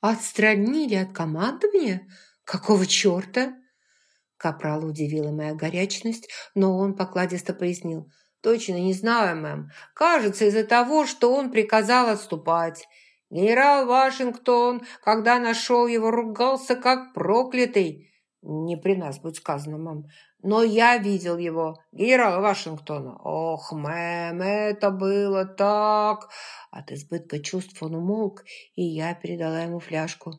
«Отстранили от командования? Какого черта?» Капрал удивила моя горячность, но он покладисто пояснил. «Точно не знаю, мэм. Кажется, из-за того, что он приказал отступать. Генерал Вашингтон, когда нашел его, ругался как проклятый. Не при нас, будь сказано, мам. Но я видел его, генерала Вашингтона. Ох, мэм, это было так... От избытка чувств он умолк, и я передала ему фляжку.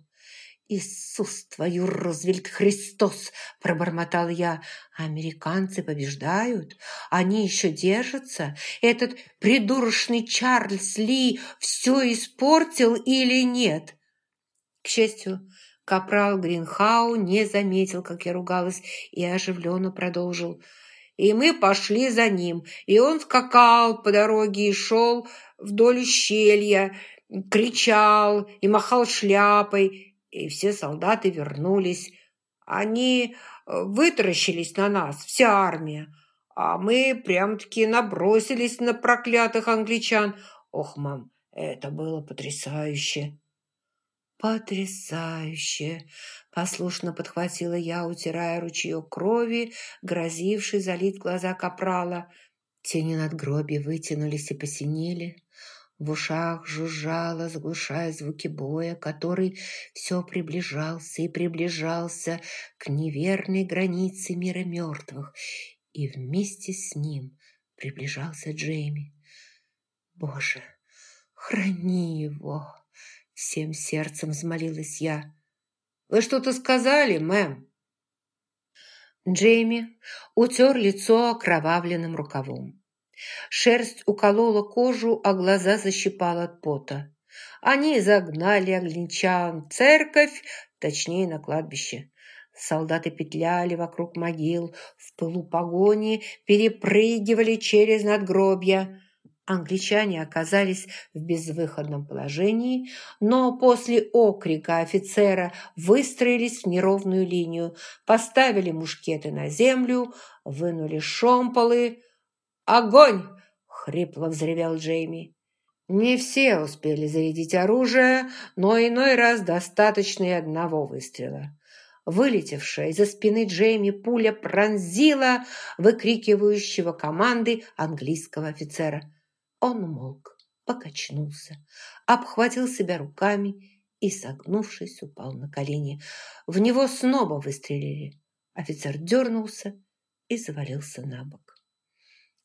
«Иисус твою, Рузвельт Христос!» – пробормотал я. «Американцы побеждают? Они еще держатся? Этот придурочный Чарльз Ли все испортил или нет?» К счастью, капрал Гринхау не заметил, как я ругалась, и оживленно продолжил. «И мы пошли за ним, и он скакал по дороге и шел вдоль ущелья, кричал и махал шляпой» и все солдаты вернулись. Они э, вытаращились на нас, вся армия, а мы прям-таки набросились на проклятых англичан. Ох, мам, это было потрясающе!» «Потрясающе!» – послушно подхватила я, утирая ручеек крови, грозивший залить глаза капрала. Тени надгробия вытянулись и посинели. В ушах жужжало, заглушая звуки боя, который все приближался и приближался к неверной границе мира мертвых, и вместе с ним приближался Джейми. «Боже, храни его!» — всем сердцем взмолилась я. «Вы что-то сказали, мэм?» Джейми утер лицо окровавленным рукавом. Шерсть уколола кожу, а глаза защипала от пота. Они загнали англичан в церковь, точнее, на кладбище. Солдаты петляли вокруг могил, в пылу погони перепрыгивали через надгробья. Англичане оказались в безвыходном положении, но после окрика офицера выстроились в неровную линию, поставили мушкеты на землю, вынули шомполы, «Огонь!» – хрипло взревел Джейми. Не все успели зарядить оружие, но иной раз достаточно и одного выстрела. Вылетевшая из-за спины Джейми пуля пронзила выкрикивающего команды английского офицера. Он умолк, покачнулся, обхватил себя руками и, согнувшись, упал на колени. В него снова выстрелили. Офицер дернулся и завалился на бок.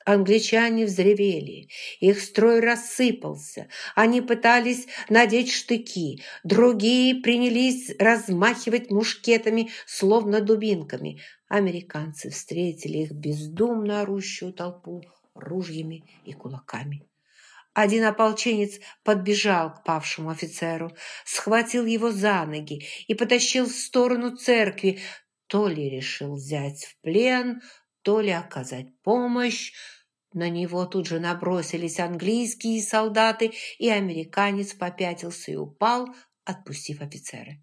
Англичане взревели, их строй рассыпался. Они пытались надеть штыки, другие принялись размахивать мушкетами, словно дубинками. Американцы встретили их бездумно орущую толпу ружьями и кулаками. Один ополченец подбежал к павшему офицеру, схватил его за ноги и потащил в сторону церкви, то ли решил взять в плен, то ли оказать помощь, на него тут же набросились английские солдаты, и американец попятился и упал, отпустив офицера.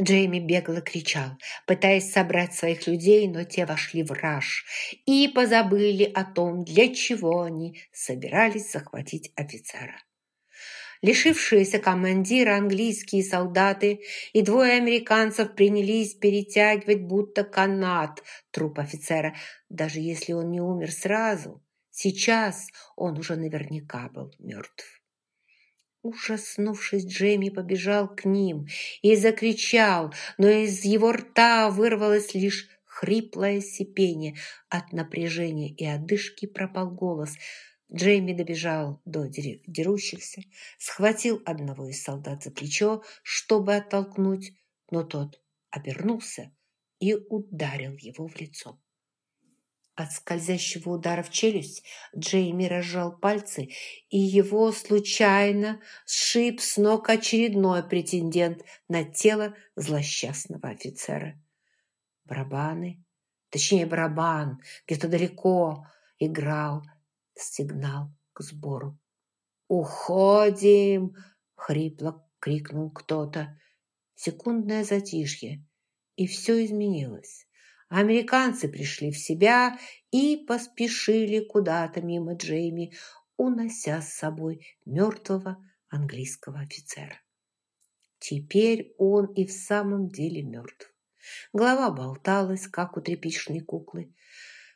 Джейми бегло кричал, пытаясь собрать своих людей, но те вошли в раж и позабыли о том, для чего они собирались захватить офицера. Лишившиеся командира английские солдаты и двое американцев принялись перетягивать будто канат труп офицера, даже если он не умер сразу. Сейчас он уже наверняка был мертв. Ужаснувшись, Джейми побежал к ним и закричал, но из его рта вырвалось лишь хриплое сипение. От напряжения и одышки пропал голос. Джейми добежал до дерущихся, схватил одного из солдат за плечо, чтобы оттолкнуть, но тот обернулся и ударил его в лицо. От скользящего удара в челюсть Джейми разжал пальцы, и его случайно сшиб с ног очередной претендент на тело злосчастного офицера. Барабаны, точнее барабан, где-то далеко играл сигнал к сбору. «Уходим!» — хрипло крикнул кто-то. Секундное затишье, и все изменилось. Американцы пришли в себя и поспешили куда-то мимо Джейми, унося с собой мертвого английского офицера. Теперь он и в самом деле мертв. Голова болталась, как у тряпичной куклы.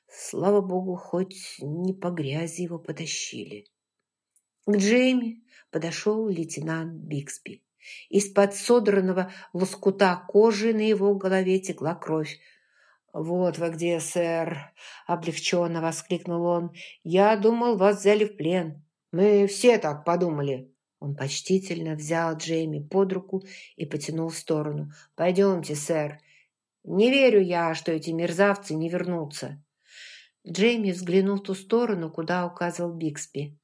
Слава богу, хоть не по грязи его потащили. К Джейми подошел лейтенант Биксби. Из-под содранного лоскута кожи на его голове текла кровь. «Вот вы где, сэр!» – облегченно воскликнул он. «Я думал, вас взяли в плен. Мы все так подумали». Он почтительно взял Джейми под руку и потянул в сторону. «Пойдемте, сэр. Не верю я, что эти мерзавцы не вернутся». Джейми взглянул в ту сторону, куда указывал Биксби.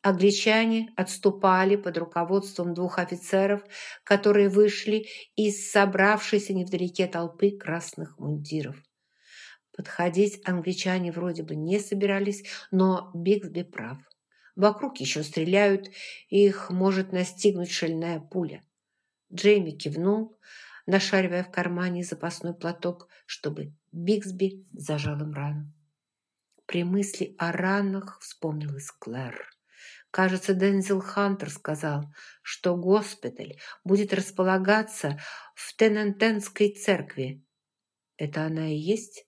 Англичане отступали под руководством двух офицеров, которые вышли из собравшейся невдалеке толпы красных мундиров. Подходить англичане вроде бы не собирались, но Бигсби прав. Вокруг еще стреляют, их может настигнуть шальная пуля. Джейми кивнул, нашаривая в кармане запасной платок, чтобы Бигсби зажал им рану. При мысли о ранах вспомнилась Клэр. Кажется, Дензел Хантер сказал, что госпиталь будет располагаться в Тенентенской церкви. Это она и есть?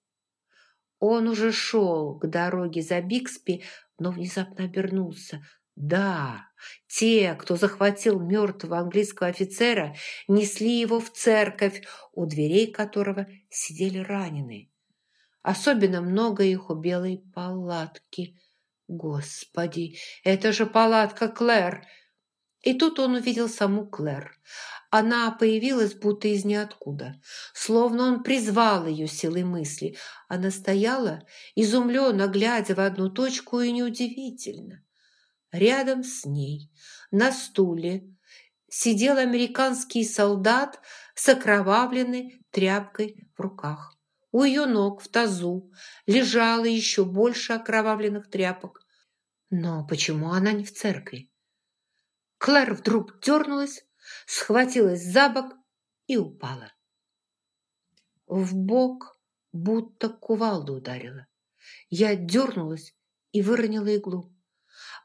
Он уже шел к дороге за Бикспи, но внезапно обернулся. Да, те, кто захватил мертвого английского офицера, несли его в церковь, у дверей которого сидели раненые. Особенно много их у белой палатки – Господи, это же палатка Клэр! И тут он увидел саму Клэр. Она появилась будто из ниоткуда, словно он призвал ее силой мысли. Она стояла, изумленно глядя в одну точку, и неудивительно. Рядом с ней, на стуле, сидел американский солдат с окровавленной тряпкой в руках. У ее ног в тазу лежало еще больше окровавленных тряпок. Но почему она не в церкви? Клэр вдруг дернулась, схватилась за бок и упала. В бок будто кувалду ударила. Я дернулась и выронила иглу.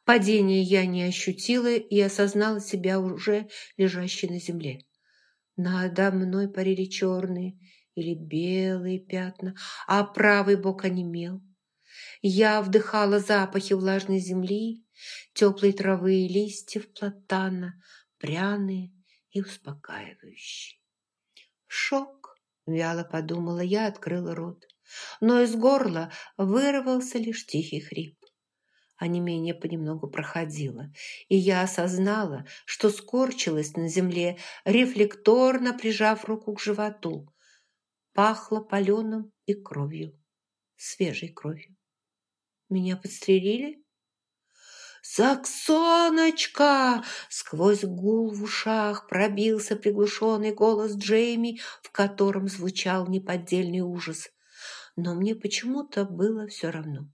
Падение я не ощутила и осознала себя уже лежащей на земле. Надо мной парили черные или белые пятна, а правый бок онемел. Я вдыхала запахи влажной земли, теплой травы и листьев платана, пряные и успокаивающие. Шок, вяло подумала я, открыла рот. Но из горла вырвался лишь тихий хрип. А не менее понемногу проходило, и я осознала, что скорчилась на земле, рефлекторно прижав руку к животу пахло паленым и кровью, свежей кровью. Меня подстрелили? «Саксоночка!» Сквозь гул в ушах пробился приглушенный голос Джейми, в котором звучал неподдельный ужас. Но мне почему-то было все равно.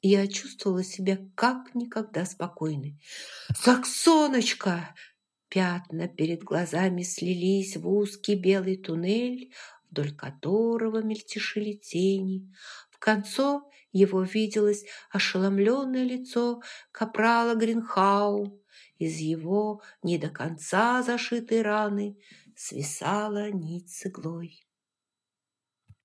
Я чувствовала себя как никогда спокойной. «Саксоночка!» Пятна перед глазами слились в узкий белый туннель, вдоль которого мельтешили тени. В конце его виделось ошеломленное лицо капрала Гринхау. Из его не до конца зашитой раны свисала нить с иглой.